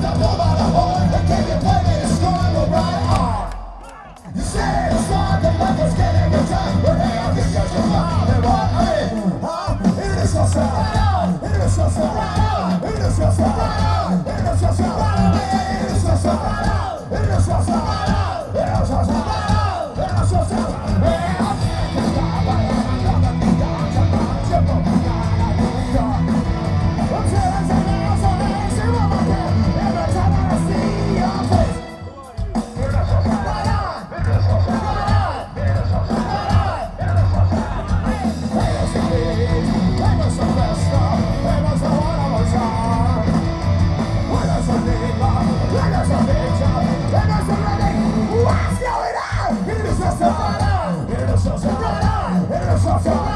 picked up all by the horn and gave you plenty to score the right arm. You said it's not the Michael's getting returned, but now you got your father right. Huh? Introduce yourself. Introduce Fuck